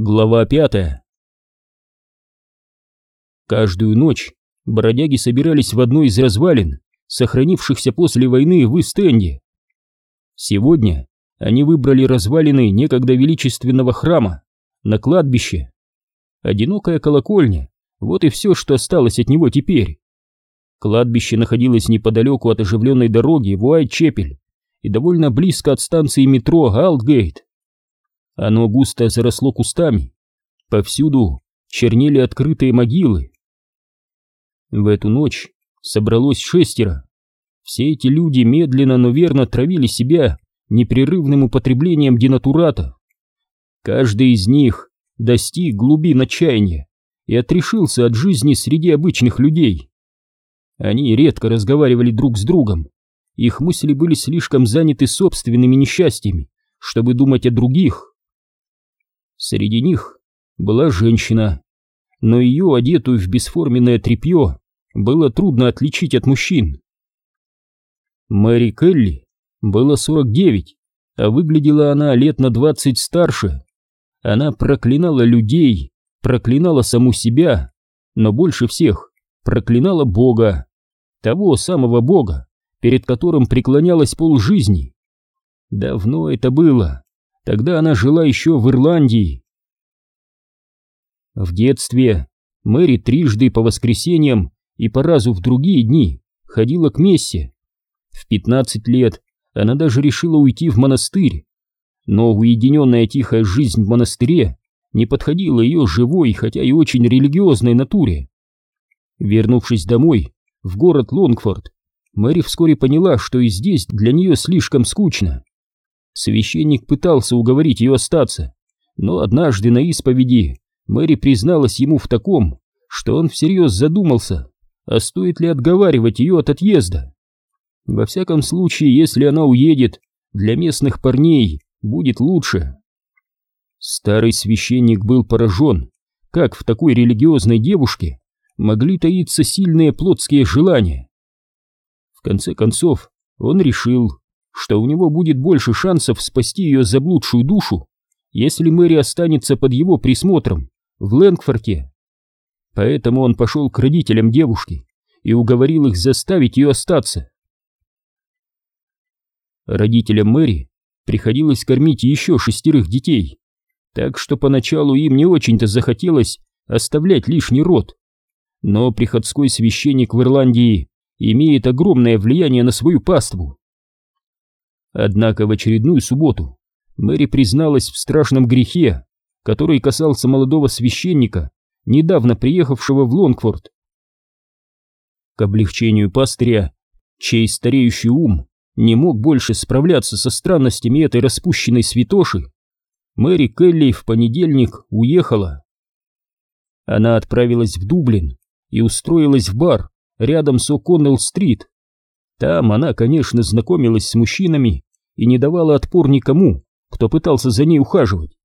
Глава пятая Каждую ночь бродяги собирались в одной из развалин, сохранившихся после войны в Истенде. Сегодня они выбрали развалины некогда величественного храма на кладбище. Одинокая колокольня, вот и все, что осталось от него теперь. Кладбище находилось неподалеку от оживленной дороги в Уайт-Чепель и довольно близко от станции метро Алтгейт. Оно густо заросло кустами. Повсюду чернели открытые могилы. В эту ночь собралось шестеро. Все эти люди медленно, но верно травили себя непрерывным употреблением денатурата. Каждый из них достиг глубин отчаяния и отрешился от жизни среди обычных людей. Они редко разговаривали друг с другом, их мысли были слишком заняты собственными несчастьями, чтобы думать о других. Среди них была женщина, но ее, одетую в бесформенное тряпье, было трудно отличить от мужчин. Мэри Келли было 49, а выглядела она лет на 20 старше. Она проклинала людей, проклинала саму себя, но больше всех проклинала Бога, того самого Бога, перед которым преклонялась полжизни. Давно это было, Тогда она жила еще в Ирландии. В детстве Мэри трижды по воскресеньям и по разу в другие дни ходила к мессе. В 15 лет она даже решила уйти в монастырь, но уединенная тихая жизнь в монастыре не подходила ее живой, хотя и очень религиозной натуре. Вернувшись домой, в город Лонгфорд, Мэри вскоре поняла, что и здесь для нее слишком скучно. Священник пытался уговорить ее остаться, но однажды на исповеди Мэри призналась ему в таком, что он всерьез задумался, а стоит ли отговаривать ее от отъезда. Во всяком случае, если она уедет, для местных парней будет лучше. Старый священник был поражен, как в такой религиозной девушке могли таиться сильные плотские желания. В конце концов, он решил, что у него будет больше шансов спасти ее заблудшую душу, если Мэри останется под его присмотром в Лэнгфорте. Поэтому он пошел к родителям девушки и уговорил их заставить ее остаться. Родителям Мэри приходилось кормить еще шестерых детей, так что поначалу им не очень-то захотелось оставлять лишний род. Но приходской священник в Ирландии имеет огромное влияние на свою паству. Однако в очередную субботу Мэри призналась в страшном грехе, который касался молодого священника, недавно приехавшего в Лонгфорд. К облегчению пастыря, чей стареющий ум не мог больше справляться со странностями этой распущенной святоши, Мэри Келли в понедельник уехала. Она отправилась в Дублин и устроилась в бар рядом с О'Коннелл-стрит, там она, конечно, знакомилась с мужчинами и не давала отпор никому, кто пытался за ней ухаживать.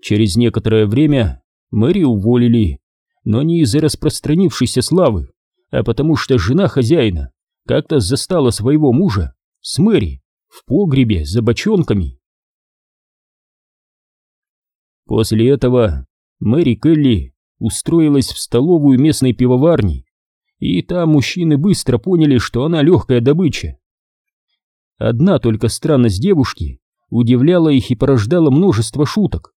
Через некоторое время Мэри уволили, но не из-за распространившейся славы, а потому что жена хозяина как-то застала своего мужа с Мэри в погребе за бочонками. После этого Мэри Келли устроилась в столовую местной пивоварни и там мужчины быстро поняли, что она легкая добыча. Одна только странность девушки удивляла их и порождала множество шуток.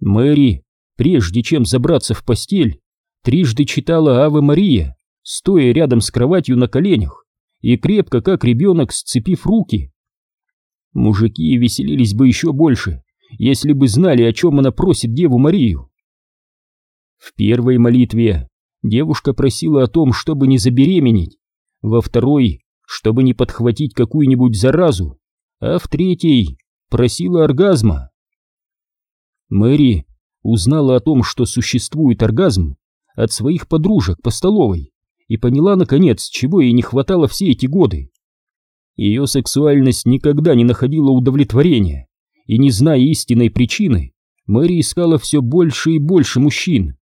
Мэри, прежде чем забраться в постель, трижды читала «Аве Мария», стоя рядом с кроватью на коленях и крепко, как ребенок, сцепив руки. Мужики веселились бы еще больше, если бы знали, о чем она просит Деву Марию. В первой молитве девушка просила о том, чтобы не забеременеть, во второй, чтобы не подхватить какую-нибудь заразу, а в третьей просила оргазма. Мэри узнала о том, что существует оргазм, от своих подружек по столовой и поняла, наконец, чего ей не хватало все эти годы. Ее сексуальность никогда не находила удовлетворения, и, не зная истинной причины, Мэри искала все больше и больше мужчин.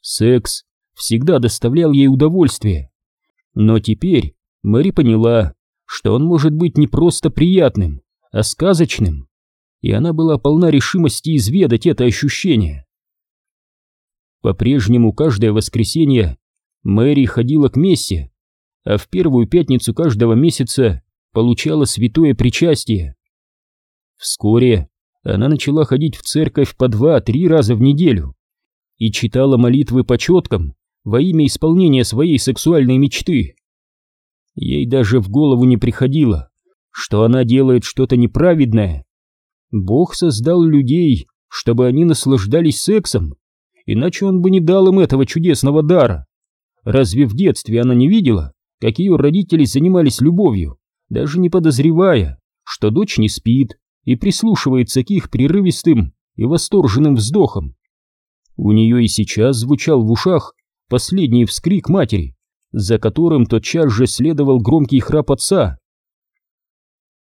Секс всегда доставлял ей удовольствие. Но теперь Мэри поняла, что он может быть не просто приятным, а сказочным. и она была полна решимости изведать это ощущение. По-прежнему каждое воскресенье Мэри ходила к мессе, а в первую пятницу каждого месяца получала святое причастие. Вскоре она начала ходить в церковь по два-три раза в неделю и читала молитвы по четкам во имя исполнения своей сексуальной мечты. Ей даже в голову не приходило, что она делает что-то неправедное. Бог создал людей, чтобы они наслаждались сексом, иначе он бы не дал им этого чудесного дара. Разве в детстве она не видела, как ее родители занимались любовью, даже не подозревая, что дочь не спит и прислушивается к их прерывистым и восторженным вздохам? У нее и сейчас звучал в ушах последний вскрик матери, за которым тотчас же следовал громкий храп отца.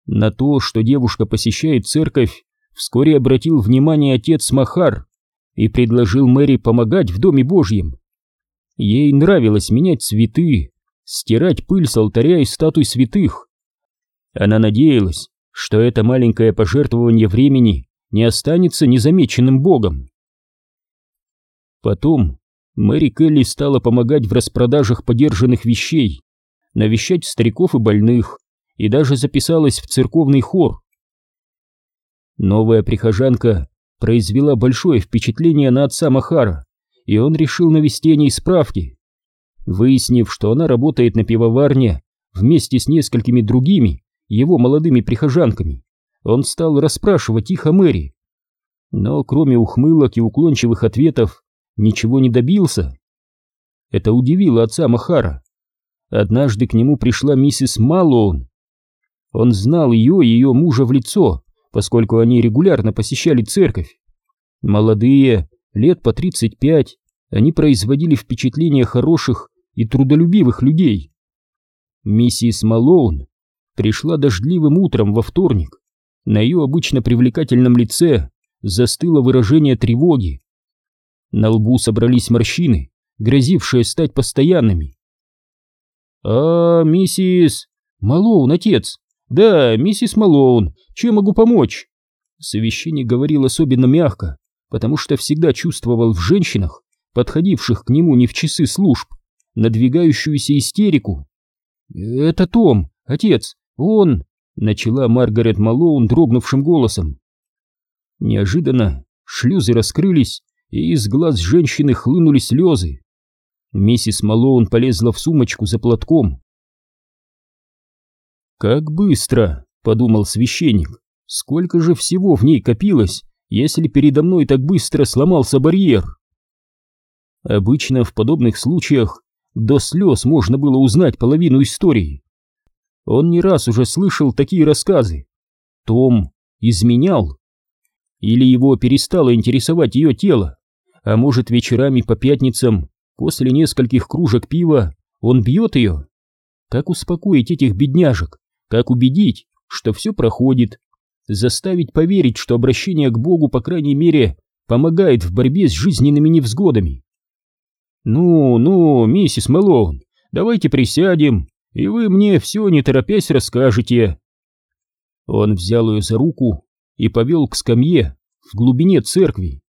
На то, что девушка посещает церковь, вскоре обратил внимание отец Махар и предложил Мэри помогать в Доме Божьем. Ей нравилось менять цветы, стирать пыль с алтаря и статуй святых. Она надеялась, что это маленькое пожертвование времени не останется незамеченным Богом. Потом Мэри Келли стала помогать в распродажах подержанных вещей, навещать стариков и больных, и даже записалась в церковный хор. Новая прихожанка произвела большое впечатление на отца Махара, и он решил навести о ней справки. Выяснив, что она работает на пивоварне вместе с несколькими другими его молодыми прихожанками, он стал расспрашивать их о Мэри. Но кроме ухмылок и уклончивых ответов, ничего не добился. Это удивило отца Махара. Однажды к нему пришла миссис Малоун. Он знал ее и ее мужа в лицо, поскольку они регулярно посещали церковь. Молодые, лет по 35, они производили впечатление хороших и трудолюбивых людей. Миссис Малоун пришла дождливым утром во вторник. На ее обычно привлекательном лице застыло выражение тревоги. На лбу собрались морщины, грозившие стать постоянными. «А, миссис... Малоун, отец! Да, миссис Малоун, чем могу помочь?» Священник говорил особенно мягко, потому что всегда чувствовал в женщинах, подходивших к нему не в часы служб, надвигающуюся истерику. «Это Том, отец, он...» — начала Маргарет Малоун дрогнувшим голосом. Неожиданно шлюзы раскрылись, и из глаз женщины хлынули слезы. Миссис Малоун полезла в сумочку за платком. «Как быстро!» — подумал священник. «Сколько же всего в ней копилось, если передо мной так быстро сломался барьер?» Обычно в подобных случаях до слез можно было узнать половину истории. Он не раз уже слышал такие рассказы. Том изменял, или его перестало интересовать ее тело, а может вечерами по пятницам, после нескольких кружек пива, он бьет ее? Как успокоить этих бедняжек? Как убедить, что все проходит? Заставить поверить, что обращение к Богу, по крайней мере, помогает в борьбе с жизненными невзгодами? «Ну, ну, миссис Мэлоун, давайте присядем, и вы мне все не торопясь расскажете». Он взял ее за руку и повел к скамье в глубине церкви.